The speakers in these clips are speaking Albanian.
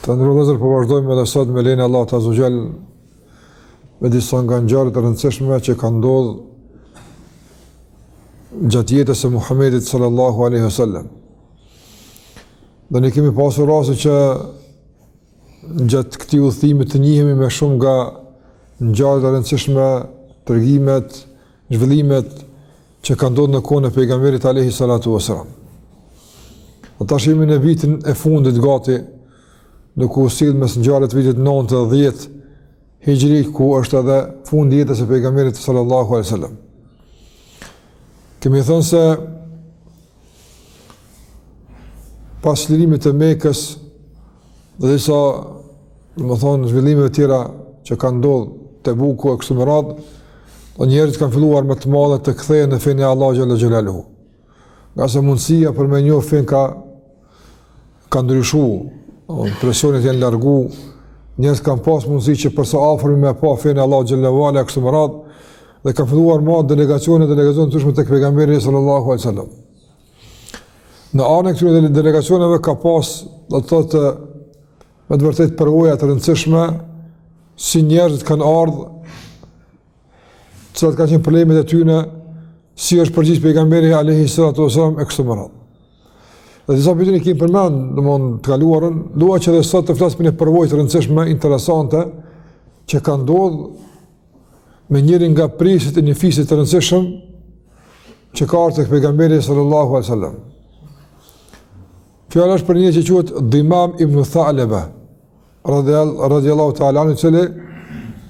Të nderu vëllezër po vazhdojmë edhe sot me lejen e Allahut azze ve xhel me disa nga ngjarjet e rëndësishme që kanë ndodhë gjatë jetës së Muhammedit sallallahu aleyhi sallam. Dhe ne kemi pasur rastin që gjatë këtij udhëtimi të njihemi me shumë nga ngjarjet e rëndësishme, tregimet, zhvillimet që kanë ndodhë në kohën e pejgamberit Alejhi Salatu Vesselam. Ne tash jemi në vitin e fundit gati, duke u sillë mes ngjarjeve të vitit 9 dhe 10, hixhri ku është edhe fundi i jetës së pejgamberit Sallallahu Alejhi Sallam. Kemi thënë se pas çlirimit të Mekës dhe disa, domethënë, zhvillimeve të tjera që kanë ndodhur Tebuku e kështu me radhë, njerëzit kanë filluar me të madhe të kthehen në fenë e Allahut xhelle xhelaluhu. Ngase mundësia për me njoft fenë ka ka ndryshu, presionet janë largu, njerëzit kanë pas mundësi që për së afërmi me pa fenë e Allahut xhelle ve ala, e kështu me radhë, dhe kanë filluar me ardh delegacione, delegacione të ndryshme tek pejgamberi sallallahu alejhi sallam. Në anën e këtyre delegacioneve ka pas, do të thotë, me të vërtetë përvoja të rëndësishme, si njerëzit kanë ardhë, cilat kanë qenë problemet e tyne, si është përgjigj pejgamberi Alejhi Salatu Vesselam e kështu me radhë. Dhe disa prej tyne i kemi përmend, domethënë të kaluarën, dua që edhe sot të flas për një përvojë të rëndësishme, interesante, që ka ndodhë me njërin nga prijësit e një fisit të rëndësishëm, që ka ardhë tek pejgamberi sallallahu alejhi sallam. Fjala është për njeri që quhet Dimam ibn Thalebe, radhiyallahu ta'ala anhu cili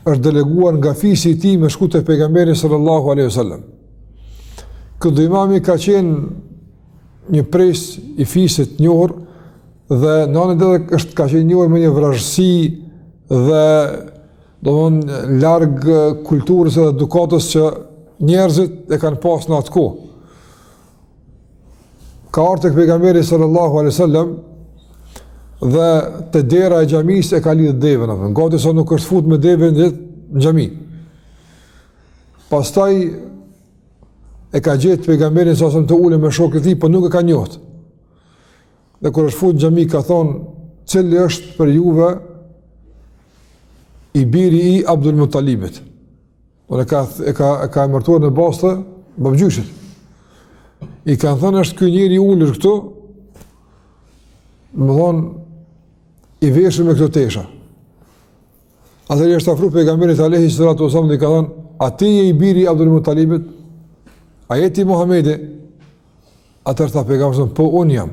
është deleguar nga fisi i tij me shku te pejgamberi sallallahu alaihi wasallam. Ky Dimami ka qenë një prijës i fisit të njohur dhe në anën tjetër është ka qenë njohur me një vrazhdësi dhe domethënë larg kulturës dhe edukatës që njerëzit e kanë pas në atë kohë. ka ardh tek pejgamberi sallallahu alejhi sallam dhe te dera e xhamisë e ka lidhë devën, domethonë, gati sa nuk është fut me devën në xhami. Pastaj e ka gjetë pejgamberin sallallahu të ulur me shokët e tij, por po nuk e ka njohtë. Dhe kur është fut në xhami, ka thonë, cili është prej juve i biri i Abdul Mutalibit. Por e ka e ka e ka emërtuar në bazë të babgjyshit. I kanë thënë është ky njeri i ulur këtu. Domethonë i veshur me këto tesha. Atëherë i është afru pejgamberit Alejhi Salatu Vesselam dhe i ka thënë, a ti je i biri i Abdul Mutalibit? A je ti Muhammedi? Atëherë tha pejgamberi, po unë jam.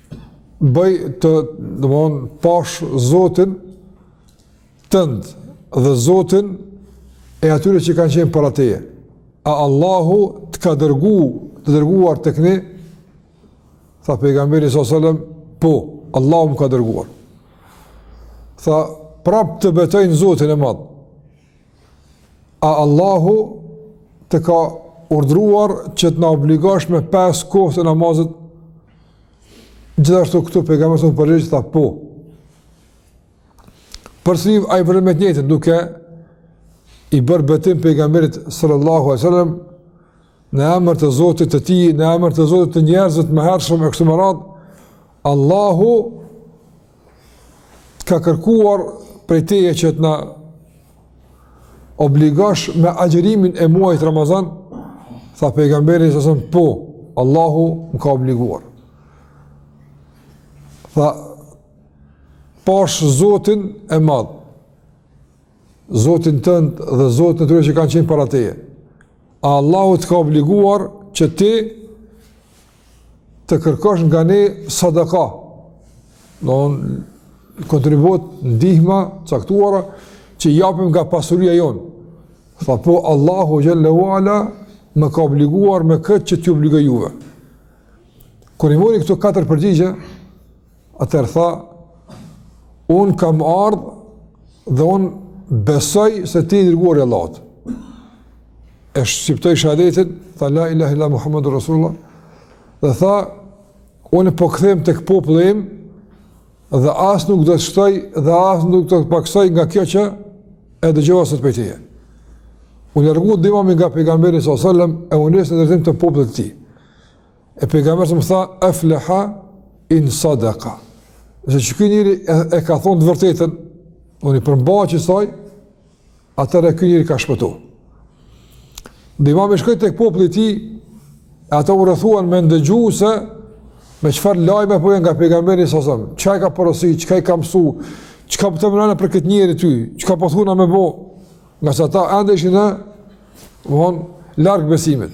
bëj të, domethënë, pash Zotin tënd dhe Zotin e atyre që kanë qenë para teje. A Allahu të ka dërgu, të dërguar tek ne? Tha pejgamberi s.a.s. Po, Allahu më ka dërguar. Tha, prap të betoj në Zotin e madh. A Allahu të ka urdhruar që të na obligosh me 5 kohë të namazit Gjithashtu këtu pejgamberi s.a.s. u përgjigj tha po. Përsëri ai bëri të njëjtën duke i bërë betim pejgamberit sallallahu alaihi wasallam në emër të Zotit të tij, në emër të Zotit të njerëzve të mëhershëm e kështu me radhë. Allahu ka kërkuar prej teje që të na obligosh me agjerimin e muajit Ramazan, tha pejgamberi s.a.s. po, Allahu më ka obliguar. Tha pash Zotin e madh. Zotin tënd dhe Zotin e atyre që kanë qenë para teje. A Allahu të ka obliguar që ti të kërkosh nga ne sadaka, domethënë kontribut, ndihma të caktuara, që t'japim nga pasuria jonë. Tha po, Allahu xhel-le ue ala, më ka obliguar me këtë që t'ju obligoj juve. Kur i mori këto katër përgjigje, Atëherë tha, unë kam ardh dhe unë besoj se ti je i dërguar i Allahut. E shqiptoi shahadetin, tha la ilahe il-lallah Muhammedun rasulullah. Dhe tha, unë po kthehem tek populli im dhe as nuk do të shtoj dhe as nuk do të pakësoj nga kjo që e dëgjova sot prej teje. U largu Dimami nga pejgamberi s.a.s. e u nis në drejtim të popullit të tij. E pejgamberi s.a.s. tha, "Aflaha in sadaqa." Nëse ky njeri e, e ka thonë të vërtetën, edhe i përmbahet kësaj, atëherë ky njeri ka shpëtu. Dimami shkoi tek populli i tij, e ata e rrethuan me dëgju se me çfarë lajme po vjen nga pejgamberi s.a.s., çka i ka porosit, çka i ka mësu, çka po të merret mendja për këtë njeri ty, çka po thu na me bo, ngase ata ende ishin, domethënë, larg besimit.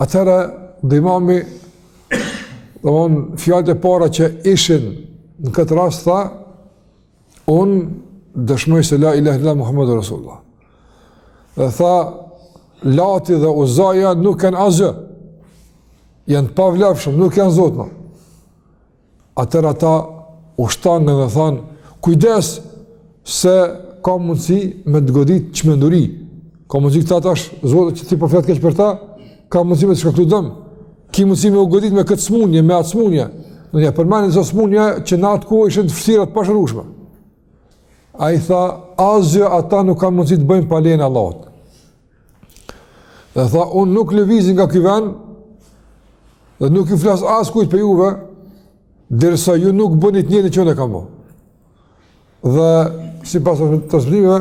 Atëherë Dimami domethënë fjalët e para që ishin në këtë rast tha unë dëshmoj se la ilahe il-lallah Muhammedun rasulullah. Dhe tha Lati dhe Uzaja nuk janë asgjë. Janë të pavlefshëm, nuk janë zota. Atëherë ata u shtangën dhe thanë, kujdes se ka mundësi me të godit çmenduri, ka mundësi këta tash zotat që ti po flet keq për ta, ka mundësi me të shkaktu dëm, ki mundësi me u godit me këtë smunje, me atë smunje, domethënë i përmendin disa smunje që në atë kohë ishin të vështira, të pashërushme. Ai tha, asgjë ata nuk kanë mundësi të bëjnë pa lejen e Allahut. Dhe tha, unë nuk lëvizi nga ky ven, dhe nuk i flas askujt prej juve, derisa ju nuk bëni të njëjtën që unë e kam bo. Dhe, sipas transmetimeve,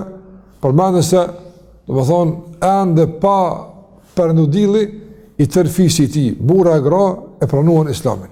përmendet se, domethonë, ende pa perëndu dielli, i tërë fisi i tij, burra e gra, e pranuan islamin.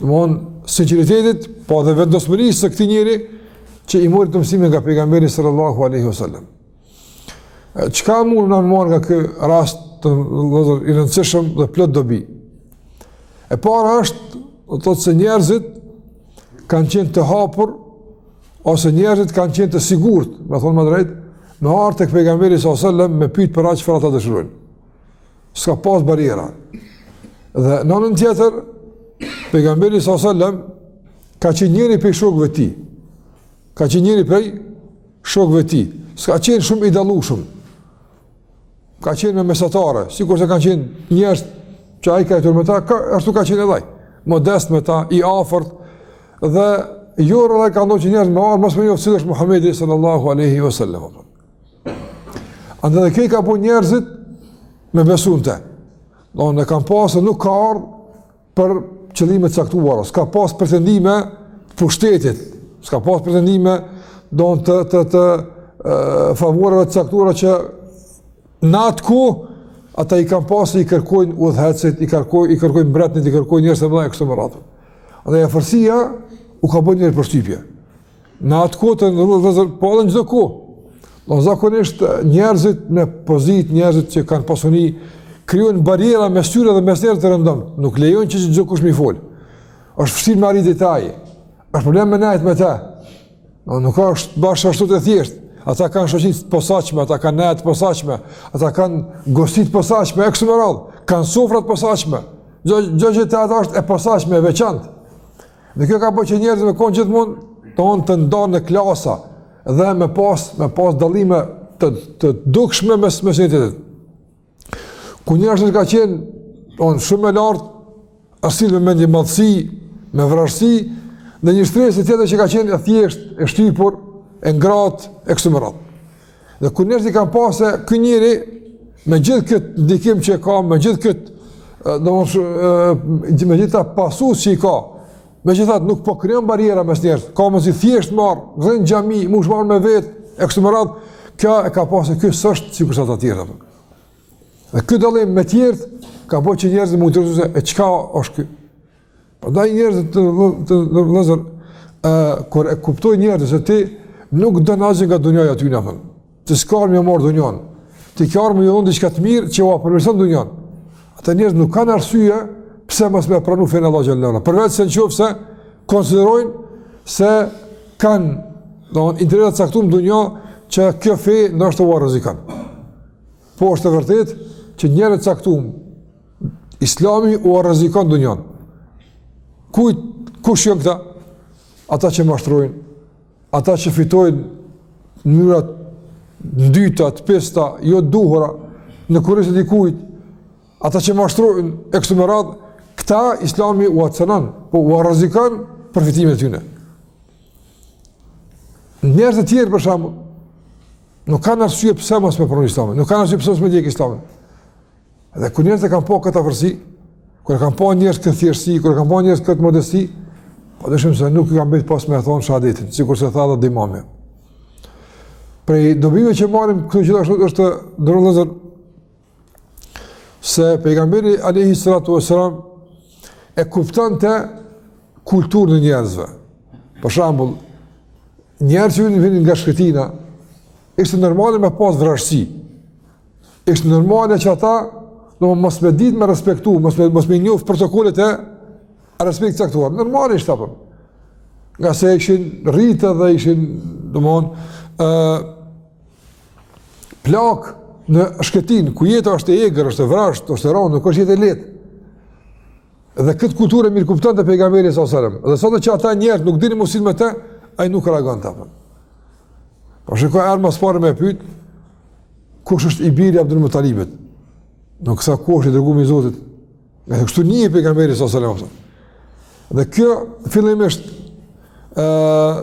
Domethonë, sinceritetit, po edhe vendosmërisë së këtij njeriu, që i mori do mësime nga pejgamberi sallallahu aleyhi wa sallam. Çka mund na me marr nga ky rast, vëllezër, i rëndësishëm dhe plot dobi? E para është, do të thotë se njerëzit kanë qenë të hapur, ose njerëzit kanë qenë të sigurt, me thonë më drejt, me ardhë tek pejgamberi s.a.s. me pyet për atë çfarë ata dëshirojnë. S'ka pas barriera. Dhe në anën tjetër, pejgamberi s.a.s., ka qenë njëri prej shokëve të tij. Ka qenë njëri prej shokëve të tij. S'ka qenë shumë i dallushëm. Ka qenë me mesatare, sikurse kanë qenë njerëzit që ai ka jetu me ta, ka, ashtu ka qenë edhe ai. Modest me ta, i afërt, dhe jo rrallë ka ndodhë që njerëz me ardhë, mos me njoftë cili është Muhammedi sallallahu aleyhi wa sallam. Andaj dhe kjo i ka bo njerëzit me besu në të. Domethonë e kanë pa se nuk ka ardhë për qëllime të caktuara. S'ka pasë pretendime të pushtetit. S'ka pasë pretendime domethonë të, të, të, të favoreve të caktuara që në atë kohë ata i kanë pasë i kërkojnë udhëheqësit, i, kërkoj, i kërkojnë mbretnit, i kërkojnë njerëzit e mëdhaj e kështu me radhë. Andaj afërsia u ka bo njerëzve përshtypje. Në atë kohë të nderuar vëllezër, po edhe në çdo kohë, domethonë zakonisht njerëzit me pozit, njerëzit që kanë pasuni, krijojnë barriera mes tyre dhe mes njerëzve të rëndom, nuk lejojnë që çdokush m'i folë, është vështirë me arri deri te ai, është problem me nejtë me te, no, nuk është bash ashtu e thjeshtë, ata kanë shoqni të posaçme, ata kanë neja të posaçme, ata kanë gosti të posaçme, e kështu me radhë, kanë sofra të posaçme, gjithçka te ata është e posaçme, e veçantë, Dhe kjo ka bërë që njerëzit me kon gjithmonë domethonë të ndarë në klasa dhe me pas me pas dallime të të dukshme mes mes njëri-tjetrit. Ku njëra shtresë ka qenë domethonë shumë e lartë, është sjellë me mendjemadhësi, me vrazhdësi, dhe një shtresë tjetër që ka qenë e thjeshtë, e shtypur, e ngratë, e kështu me radhë. Dhe kur njerëzit kanë pa se ky njeri me gjithë këtë ndikim që ka, me gjithë këtë do me gjithë këta pasues që i ka, megjithatë nuk po krijon barriera mes njerëzve. Ka me i thjesht marr, rrin n'xhami, mundesh marr me vet, e kështu me radhë, kjo e ka pasur ky s'është sikur sa të tjerë apo. Dhe ky dallim me të tjerët ka bo që njerëzit me u interesu se çka është ky? Prandaj njerëzit të, vëllezër, ë kur e kuptojnë njerëzit se ti nuk do asgjë nga dunjaja e tyne, domethon. Ti s'ke ardh me marr dunjan. Ti ke ardhur me u dhon diçka të mirë që ua përmirëson dunjan. Ata njerëz nuk kanë arsye pse mos me pranu fenë e Allahut xhele ue ala. Përveç se në qoftë se konsiderojnë se kanë domethon interesa të caktum në dunja që kjo fe ndoshta ua rrezikon. Po është e vërtet që njerëz të caktum, islami ua rrezikon dunjan. Kujt, kush jonë këta? Ata që mashtrojnë, ata që fitojnë në mënyra të ndyta, të pista, jo të duhura, në kurriz të dikujt, ata që mashtrojnë, e kështu me radhë, këta islami ua cenon, po ua rrezikon përfitimet e tyne. Njerëzit e tjerë për shembull, Nuk kanë arsye pse mos me pranu Islamin, nuk kanë arsye pse mos me ndjek Islamin. Dhe kur njerëzit e kanë pa këtë afërsi, kur e kanë pa njerëz këtë thjeshtësi, kur e kanë pa njerëz këtë modesti, pa dyshim se nuk e kanë bajt pa e me thon shehadetin, sikur se tha edhe imami. Prej dobive që marrim këtu gjithashtu është vëllezër se pejgamberi alayhi salatu wasalam e kuptonte kulturën e njerëzve. Për shembull, njerëz që vinin nga shkretina, ishte normale me pas vrazhdësi. Ishte normale që ata do mos me ditë me respektu, mos me mos me njoft protokollet e respektit të caktuar. Normale ishte apo. Nga se ishin rritë dhe ishin, domthon, ë plak në shkretinë, ku jeta është e egër, është e vrazhdë, është e rëndë, nuk është jetë e lehtë. Dhe këtë kulturë e mirëkuptonte pejgamberi sa selam. Dhe sa herë që ata njerëz nuk dinin me u sjell me të, ai nuk reagonte. Po, po shiko erdh pak parë me pyet kush është i biri Abdul Mutalibit. Nuk tha kush është i dërgumi i Zotit. Ngase s'e njihte pejgamberin sa selam. Dhe kjo fillimisht ë uh,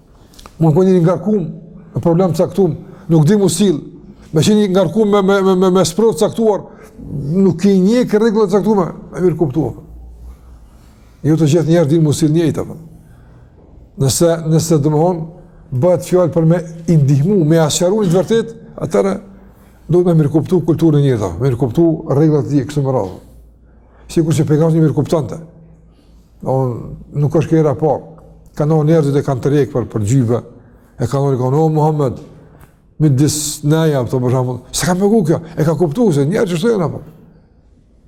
Mund me qenë i ngarkum, me problem të caktuar, nuk di me u sill, me qenë i ngarkum me me me me, me sprov të caktuar, nuk i njeh rregullat të caktuar, e mirëkupton. Jo të gjithë njerëz din me u sill njëjtë apo. Nëse nëse domthon bëhet fjalë për me i ndihmu, me ia sqaru të vërtetën, atëherë duhet me mirëkuptu kulturën e tij, me mirëkuptu rregullat e tij kështu me radhë. Sikur që pejgamberi mirëkuptonte. Do nuk është kërë, po ka njerëz që e kanë tërheq për për gjybe. E kanë thonë kanë Muhammed. Me dis na ja ato për shembull. Sa ka mëgu kjo? E ka kuptuar se njerëz që shtojnë apo.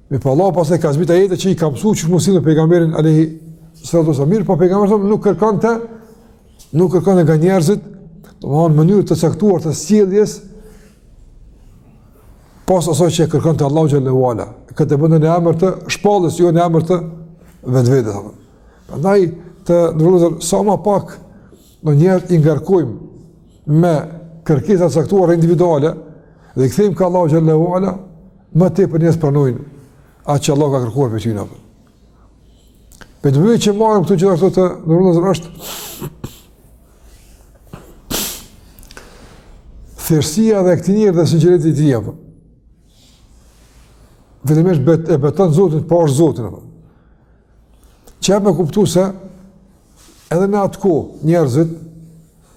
Me pa Allah pastaj ka zbrit ajete që i ka mësuar çu mësinë pejgamberin alayhi salatu selam, po pejgamberi thonë nuk kërkonte nuk kërkonte nga njerëzit, domthonë mënyrë të caktuar të sjelljes pas asaj që e kërkonte Allahu xhelle ue ala. Këtë e bënte në emër të shpalljes, jo në emër të vetvetes. Prandaj të nderuar sa më pak ne njerëzit i ngarkojmë me kërkesa të caktuara individuale dhe i kthejmë kah Allahu xhelle ue ala, më tepër njerëzit pranojnë atë që Allahu ka kërkuar prej tyne Me të vëjë që marrim këtu gjithashtu të nderuar është thjeshtësia e këtij njeri dhe sinqeriteti i tija. Vëllimesh bet, e beton Zotin, pasha Zotin. Që e me kuptu se edhe në atë kohë njerëzit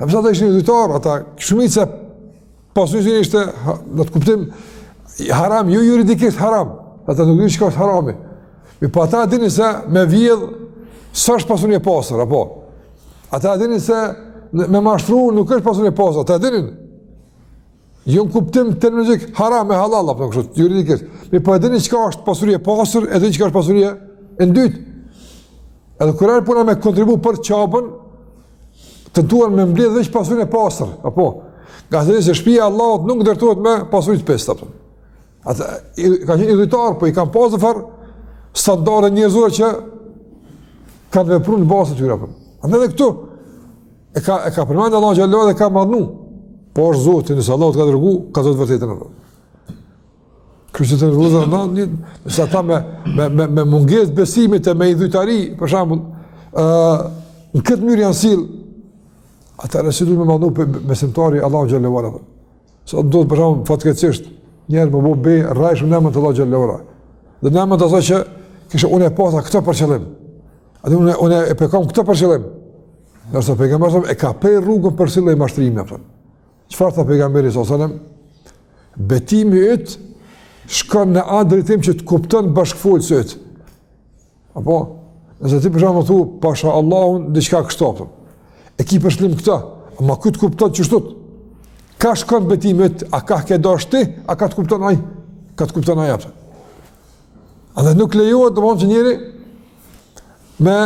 Edhe pse ata ishin idhujtarë, ata shumica e pasurisë ishte, në atë kuptim, haram, jo jo juridikisht haram, ata nuk e dinin çka është harami. Mirëpo ata e dinin se me vjedhë s'është pasuni e pastër, apo? Ata e dinin se me mashtru nuk është pasuni e pastër, ata e dinin. Jo në kuptim terminologjik haram e halal apo kështu juridikisht. Mirëpo e dinin çka është pasuria e pastër, e dinin çka është pasuria e ndytë. Edhe kur erdh puna me kontribu për Qaben, tentuan me mbledh veç pasurinë e pastër, apo. Ngase e dinin se shpija e Allahut nuk ndërtohet me pasuri të pistë apo. Ata i kanë qenë idhujtar, po i kanë pasur far standarde njerëzore që kanë vepruar në bazë të tyre apo. Andaj edhe këtu e ka e ka përmendur Allahun xhelle ue ala, ka mëndu. Pasha Zotin, nëse Allahu të ka dërgu, ka të vërtetën apo. Kështu të nderuar në nëse ata me me me, me mungesë besimit e me idhujtari, për shembull, ë uh, në këtë mënyrë janë sill atëherë si do me mendu për besimtari Allahu xhelle ue ala. Sa do të për shembull fatkeqësisht, njerëz me bo be rrejshëm në emër të Allahut xhelle ue ala. Dhe në emër të asaj që kështu unë e pata këtë për qëllim. Atë unë unë e paskam këtë për qëllim. Ndërsa pejgamberi e ka pre rrugën për asi lloj mashtrimi apo. Çfarë tha pejgamberi sa selam? Betimi yt shkon në atë drejtim që të kupton bashkëfolësi yt. Apo, nëse ti për shembull thu, pasha Allahun, diçka kështu apo. E ki për qëllim këta, ama ky të kupton që kështu. Kah shkon betimi yt, a kah ke dash ti, a kah të kupton ai, kah të kupton ai, apo. A dhe nuk lejohet domethënë që njeri me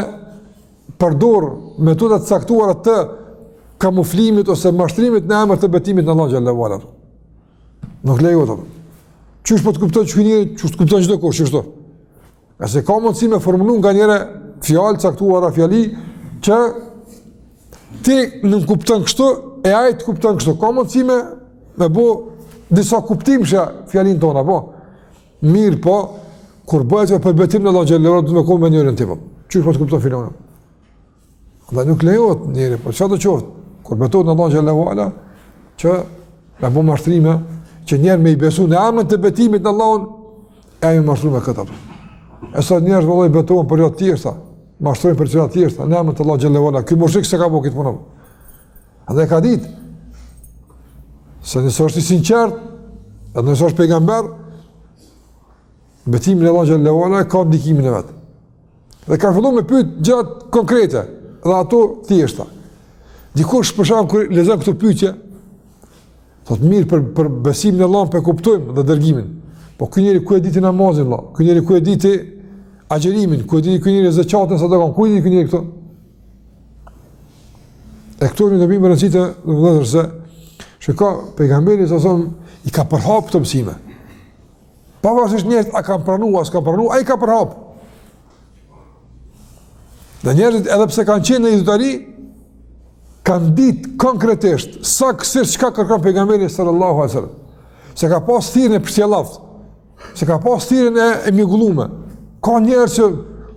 përdor metoda të caktuara të kamuflimit ose mashtrimit në emër të betimit në Allah xhelle ue ala. Nuk lejohet atë. Qysh po të kupton që njeri, qysh të kupton çdokush, qysh do. Ngase ka mundësi me formulu nganjëherë fjalë caktuara, fjali, që ti nuk kupton kështu, e ai të kupton kështu. Ka mundësi me, me bo disa kuptimshe fjalinë tonë, po. Mirë, po, kur bëhet për betim në Allahun xhelle ve ala, du me kohë me njërën të po. Qështë po të kupton filani? Dhe nuk lejohet njeri, për çfarëdo qoftë, kur betohet në Allahun xhelle ve ala, që me bo mashtrime, që njeri me i besu në emën të betimit në Allahun, e ai mashtron me këtë. E sa njerëz vallahi betohen për gjëra të tjera, mashtrojnë për gjëra të tjera, në emën të Allahut xhelle ve ala, ky mushrik s'e ka bo këtë punë. Ai e ka ditë, se nëse është i sinqertë, edhe nëse është pejgamber, betimi në Allahun xhelle ve ala, ka ndikimin e vet. Dhe ka fillu me pyet gjërat konkrete dhe ato të thjeshta. Dikush me siguri kur lexon këto pyetje, thotë mirë për për besimin e Allahut po e kuptojmë dhe dërgimin. Po ky njeri ku e ditë namazin Allah? Ky njeri ku e ditë agjerimin? Ku e ditë ky njeri zekatin, sadakanë? Ku e ditë ky njeri këto? E këto na dëshmojnë për një gjë, vëllezër se, që ka pejgamberi salallahu alejhi ve selem, i ka përhapë këto mësime. Pavarësisht njerëzit a kanë pranu a s'kanë pranu, ai e ka përhap. Dhe njerëzit edhe pse kanë qenë në idhujtari, kanë ditë konkretisht saktësisht çka kërkon pejgamberi sallallahu alaihi wasallam. S'e ka pas thirrjen e pështjellavt. S'e ka pas thirrjen e, e mjegullume. Ka njerëz që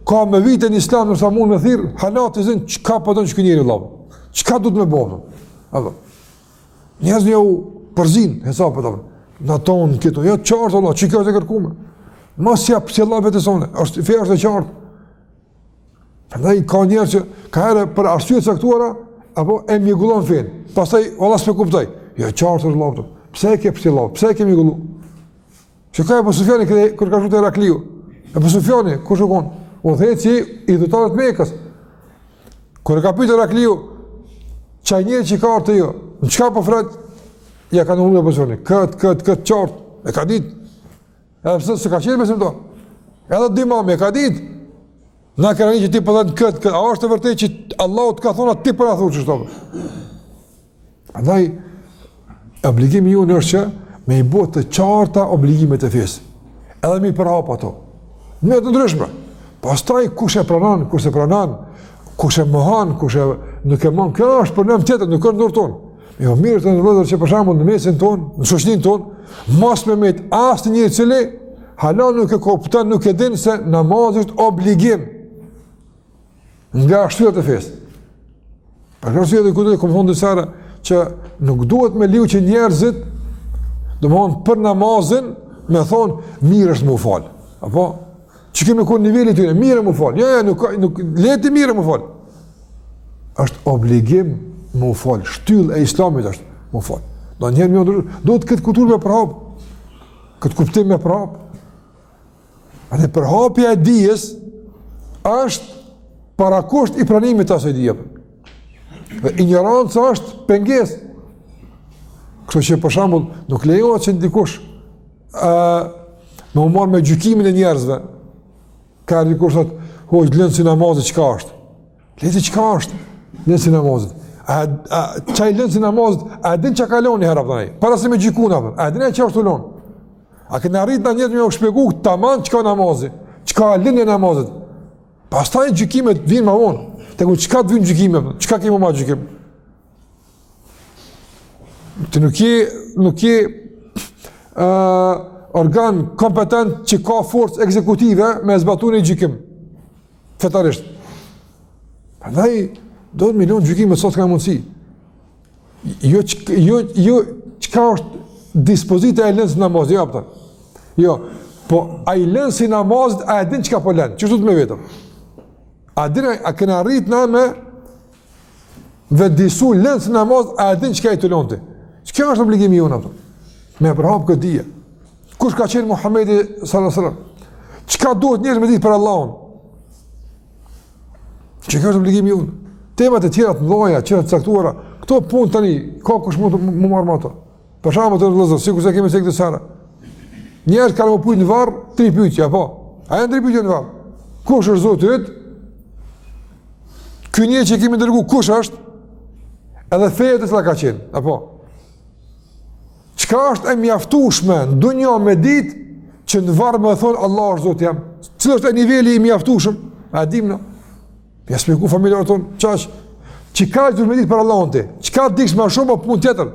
ka me vite në islam nëse mund me thirë, hala s'e din, çka po don ky njeri, Allah? Çka duhet me bo? Allah. Njerëzve jau përzin, e çka po thon. Na thon këtu, jo qartë Allah, çka është e kërkume. Mos ja pështjell vetes tonde, feja është e qartë. Prandaj ka njerëz që kaherë për arsye të caktuara apo e mjegullon fenë. Pastaj valla s'e kuptoj. Jo qartë është Allah. Pse e ke pështjellë? Pse e ke mjegullu? Çka Ebu Sufjani këtë kur ka shku te Herakliu? Ebu Sufjani, kush u konë? Udhëheqësi i idhujtarëve t'Mekës. Kur e ka pytë Herakliu, qaj njeri që u ka ardhë juve, në çka po ju thrret? Ja ka numru Ebu Sufjani, këtë, këtë, këtë qartë, e ka ditë. Edhe pse s'ka qenë besimtar. Edhe Dimami, e ka ditë. Na ka rënë që ti po thon këtë, këtë, a është të vërtetë që Allahu të ka thonë ti po na thua kështu. Andaj, obligim joni është që me i bo të qarta obligimet e fesë, edhe me i përhap ato, në të ndryshme, pastaj kush e pranon, kush s'e pranon, kush e mohon, kush e nuk e mohon, kjo është problem tjetër, nuk është në dorë tonë, me jo mirë vëllezër që për shembull në mesin tonë, në shoqninë tonë, mos me metë asnjë i cili, hala nuk e kupton, nuk e dinë se namazi është obligim, nga shtyllat e fesë. Për këtë arsye do të kuptoni disa herë që nuk duhet me leju që njerëzit domethënë për namazin me thonë mirë është me u falë. Apo qeky me kon niveli i tyne mirë me u falë. Jo, jo, nuk nuk le ti mirë me u falë. Është obligim me u falë. Shtyllë e Islamit është me u falë. Domethënë duhet këtë kulturë me përhap. Këtë kuptim me përhap. Edhe përhapja e dijes është parakusht i pranimit të asoj dije. Dhe injoranca është pengesë. Kështu që për shembull, nuk lejohet që dikush uh, me u marrë me gjykimin e njerëzve. Ka dikush thotë lënësi i namazit çka është. Lënësi çka është? Lënësi i namazit. A, a qaj lënësi i namazit? A e din çka ka lënë një herë apo ai? Para se me gjyku apo? A e din çka është tu lonë? A kena arrit na njerëzve me u shpjegu tamam çka namazi? Çka lënia e namazit? Pastaj gjykimet vijnë më vonë. Tek e fundit çka vijnë gjykimet? Çka kemi me gjykim? Ti nuk je nuk je ë uh, organ kompetent që ka forcë ekzekutive me zbatu një gjykim. fetarisht. Prandaj domethënë milion gjykime sot ka mundësi. Jo jo jo çka është dispozita e lënësit namazit, jo apo. Jo. Po ai lënësi i namazit a e din çka po lën? Qysh duhet me vet? A e din a kena arrit na me me vetëdijesu lënësin e namazit, a e din çka je tu lonë ti? Qe kjo është obligimi jonë ato. Me e përhapë këtë dije. Kush ka qenë Muhammedi s.a.s. Që ka duhet njërë me ditë për Allahun? Qe kjo është obligimi jonë. Temat e tjera të mdhaja, tjera të caktuara, këto punë tani, ka kush mundet me u marrë me ato? Për shembull të nderuar vëllezër, sikurse e kemi thënë disa herë. Njerëzit kanë me u pyt në varr, tri pyetje apo? A janë tri pyetje në varr? Kush është Zoti yt? Ky njeri që kemi dërgu, kush është? Edhe feja jote cila ka qenë, apo? Çka është e mjaftushme, për njeri me dit, që në varr me thonë, Allah është Zoti jem. Cili është ai niveli i mjaftueshëm? A e dimë na? Ia shpjegu familjarëve tanë, çka është, çka është që duhet me ditë për Allahun ti, çka di dikush ma shumë, po punë tjetër,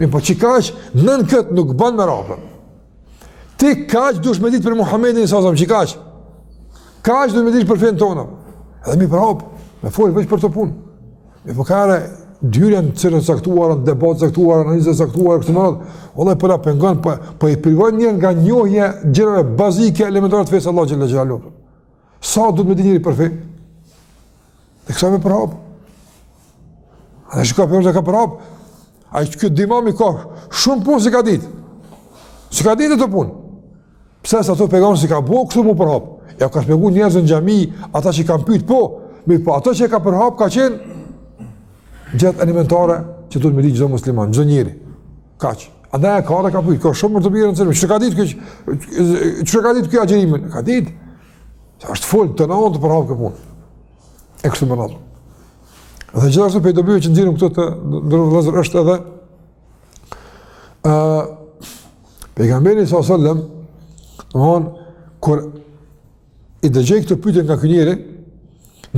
mirëpo çka është që nën këtë nuk ban me ra, çka është që duhet me ditë për Muhammedin, s.a.s., çka është, çka që duhet me ditë për fenë tonë, edhe me i përhapë, me folë veç për këto punë, mirëpo ka herë, hyrja në çështje të caktuara, në debate të caktuara, analiza të caktuara, kështu me radhë, vallahi prapë pengon, për, po, për po i privon njerëzit nga njohja e gjërave bazike elementare të fesë Allahut xhele xhelaluhu Sa duhet me di njeri për fe? Dhe kësa me përhap? A dhe shka përhap dhe ka përhap? Ai që këtë Dimam i ka shumë punë s'i ka ditë. S'i ka ditë këto punë. Pse sa të peganë si ka bo, kështu mu përhap. Ja ka shpjegu njerëzve në xhami, ata që e kanë pytë po, mirëpo ato që i ka përhap ka qenë gjanat elementare që duhet me di çdo musliman, çdo njeri. Kaq. A da e ka dhe ka pujtë, ka shumë për të bjerë në cërëmi, çka ka ditë ky, çka ka ditë ky agjërimin? Ka ditë, se është full, të nëndë të përhapë këtë punë. E kështu me radhë. Dhe gjithashtu prej dobive që nxjerrim këtu të nderuar vëllezër është edhe, uh, pejgamberi s.a.s. domethënë, kur I dëgjoi këto pyetje nga ky njeri,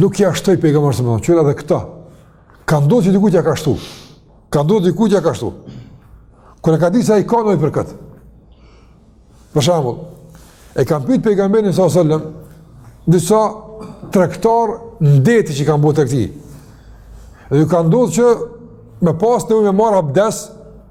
nuk ja shtoi pejgamberi s.a.s. me thonë, edhe këto. Ka ndodhur që dikujt ja ka shtu. Ka ndodhur dikujt ja ka shtu. Kur e ka ditë se ai ka nevojë për këtë. Për shembull, e kanë pyet pejgamberin sa sallam, disa tregtarë deti që kanë bërë tregti. Dhe ju ka ndodhur që me pas të me marr abdes,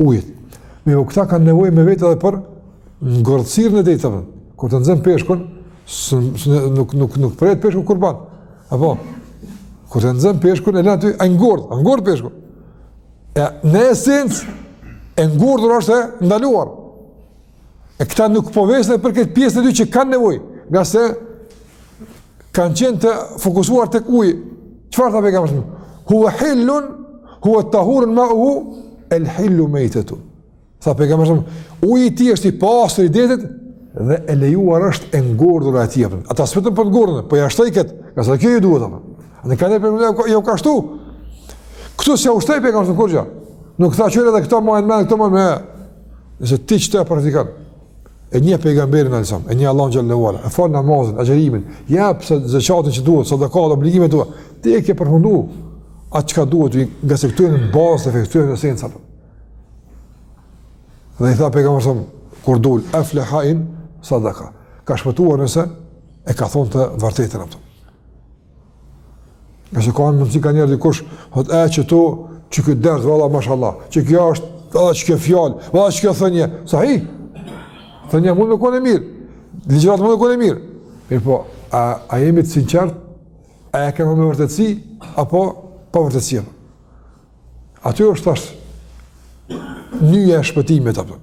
ujit. Mirëpo këta kanë nevojë me vetë edhe për ngordhësirën e deteve. Kur të nxën peshkun, nuk nuk nuk prehet peshku kurban. Apo kur të nxën peshkun e len aty ai ngordh, ai ngordh peshku. E në esencë e ngordhur është e ndaluar. E këta nuk po vesin për këtë pjesën e dytë që kanë nevojë, ngase kanë qenë të fokusuar te uji, çfarë tha pejgamberi s.a.s.? Huve hillu, huve tahuru mauhu, el hillu mejtetuhu. Tha pejgamberi s.a.s., uji i tij është i pastër i detit, dhe e lejuar është e ngordhura e tij. Ata s'e vetën për të ngordhurën, po ja shtoi këtë, ngase kjo ju duhet, dhe në kanë e për mëllë, ja ka shtu. Këtu s'ja shtoi pejgamberi s.a.s. kurgja. Nuk tha qe edhe këto mbaj në mend, këto mbaj në mend, Nëse ti qëto i praktikon, e njeh pejgamberin alejhi selam, e njeh Allahun xhel-le ue ala, e fal namazin, agjërimin, jep zeqatin që duhet, sadakatë, obligimet tua, ti e ke përfundu atë çka duhet, ngase këto janë bazat e fesë, këto janë esenca. Dhe i tha pejgamberi s.a.s., kur dul, eflaha in sadaka, ka shpëtuar nëse e ka thonë të vërtetën apëtëm. Ngase ka mundësi kanjëherë dikush, thotë po e që to, që këtë ders, valla, mashallah, qiky ders, valla, qikjo fjalë, valla, qikjo thënie, sahi, thënia mund me kon e mirë, ligjërata mund me kon e mirë, mirëpo, a, a jemi të sinqertë, a e kemi me vërtëtësi, apo pa vërtëtësi, aty është çështja e shpëtimit, apo,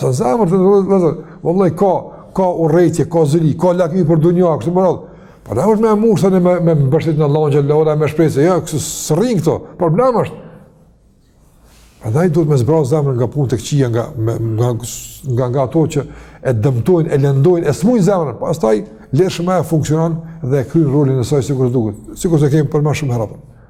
Sa zemër të të të të vallahi, ka, ka urrejtje, ka zili, ka lakmi për dunja, kështu me radhë. Por ne është me e mush tani me, me mbështetje në Allahun xhele ve ala e me shpresë, ja, kështu s'rrinë këto, problem është. Andaj duhet me zbraz zemrën nga punët e këqija, nga, nga, nga, nga, nga ato që e dëmtojnë, e lëndojnë, e smujnë zemrën, pastaj lirshëm funksionon dhe e kryn rolin e saj sikurse duhet, sikurse e kemi përmend shumë herë apo.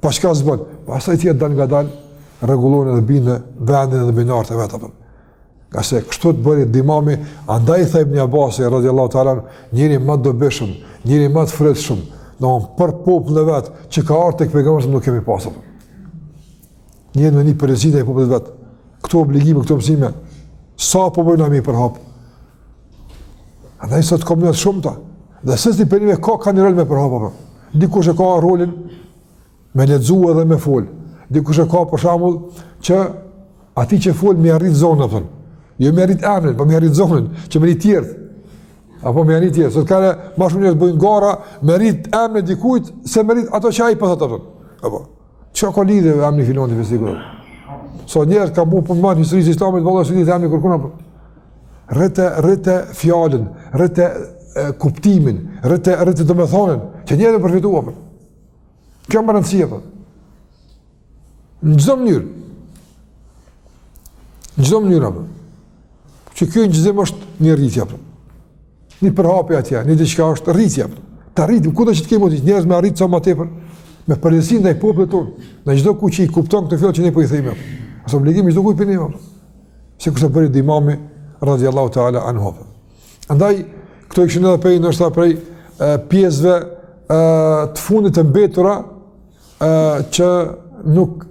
Po çka s'bën? Pastaj tjerat dalngadal rregullohen edhe bin në vendin dhe binarët e vet. Ka se kështu bëri Dimami, andaj tha Ibn Abasi, radiallahu teala anhu, njeri më të dobishëm, njeri më të frytshëm, në onë për popullin e vet, që ka ardh tek pejgamberi, nuk kemi pas. Njëri në një përrezit e popullit vet, këto obligime, këto mësime, sa po bëjmë me i përhap, Andaj sot ka mënyra të shumta, dhe secili prej neve ka ka një rol me përhap apo. Dikush e ka rolin me lexu dhe me fol, dikush e ka për shembull që atij që fol me ia rrit zonin, apo. Jo me ia rrit emrin, po me ia rrit zonin, që me e ni tjerët, apo me arrit te tjerët, sot ka ma shumë njerëz bojnë gara, me ia rrit emrin dikujt, se me i rrit ato që ai po thot, po për. Apo. Çka ka lidhje me emrin filani fistiki? Sa njerëz kanë bo punë në historinë e Islamit, valla s'ia din emrin kërkush apo. Rrite, rrite fjalën, rrite kuptimin, rrite, rrite domethënien, që njerëzit përfitojnë apo. Kjo me rëndësi apo. Në çdo mënyrë. Në çdo mënyrë apo. Që kjo gjë është një rritje apo. Një përhapje atje, një diçka është rritje. Ta rritim kudo që të kemi mundësi njerëz me arrit sa më tepër me përgjegjësi ndaj popullit tonë, ndaj çdokujt që i kupton këto fjalë që ne po i themi. Është obligim i çdokujt prej neve. Sikurse bëri Dimami radhiyallahu taala anhu. Andaj këto ishin edhe prej ndoshta prej pjesëve e, të fundit të mbetura e, që nuk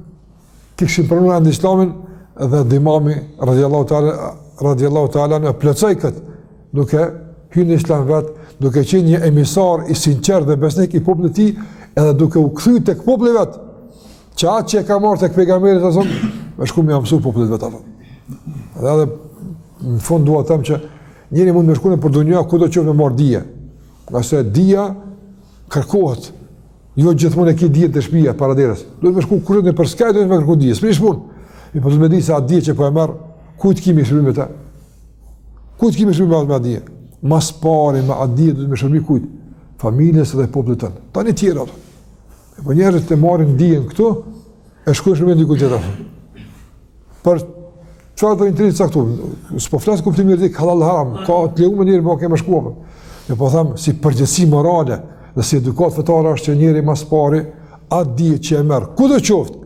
kishin pranuar ende Islamin dhe Dimami radiallahu ta'ala radiallahu ta'ala e plotësoi këtë duke hy në Islam vetë, duke qenë një emisar i sinqertë dhe besnik i popullit të tij, edhe duke u kthy tek populli vet, që atë që e ka marrë tek pejgamberi i Zotit, me shku me ia mësu popullit vet, dhe edhe në fund dua të them që njeri mund me shku nëpër dunja, kudo që me marrë dije, nëse dija kërkohet, Jo gjithmonë e ke dijen te shpia para derës. Duhet me shku kush është për skaj duhet me kërku dije. S'prish punë. Mirëpo duhet me dit se atë dije që po e merr, ku ti ki me shërby me ta? Ku ti ki me shërby me atë dije? Ma s'pari me atë dije duhet me i shërby kujt? Familjes dhe popullit tonë. Tani të tjera. Po njerëzit e marrin dijen këtu, e shkojnë shërbejnë dikujt tjetër. Për çfarëdo interesi të caktum. S'po flas kuptim me i thënë dikujt halal haram, ka të lejuar njëri po kemë shkuar. Ne po them si përgjegjësi morale dhe si edukatë fetare është që njeri ma s'pari atë që e merr, kudo qoftë,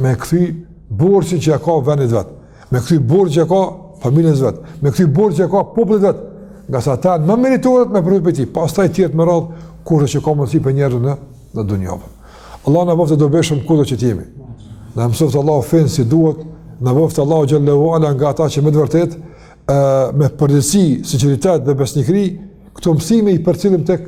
me kthy borxhin që ka vendit vet. Me kthy borxhin që ka familjes vet. Me kthy borxhin që ka popullit vet. Ngase ata më meritojnë me përfitu. Pastaj tjerët me radhë kurdo që ka mundësi për njerëzinë në dunja. Allahu na bëftë të dobishëm kudo që t'jemi. Na mësoftë Allahu fenë si duhet, na bëftë Allahu xhelle ue ala nga ata që me të vërtetë, me përgjegjësi, sinqeritet dhe besnikëri, këto mësime i përcjellim te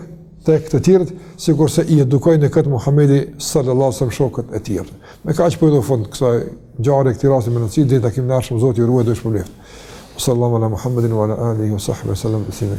tek të tjerët, sikurse i edukoi në këtë Muhammedi sallallahu sallam shokët e tij. Me kaq po i jap fund kësaj ngjarje këtij rasti me rëndësi, deri takimin e ardhshëm, Zoti ju ruajt dhe shpërbleftë. Sallallahu ala Muhammedin wa ala alihi wa sahbihi sallam dhe sime